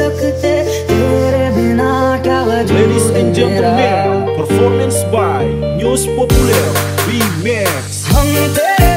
सकते तेरे बिना क्या वजह Ladies and gentlemen, performance by News Populer Remix. हम तेरे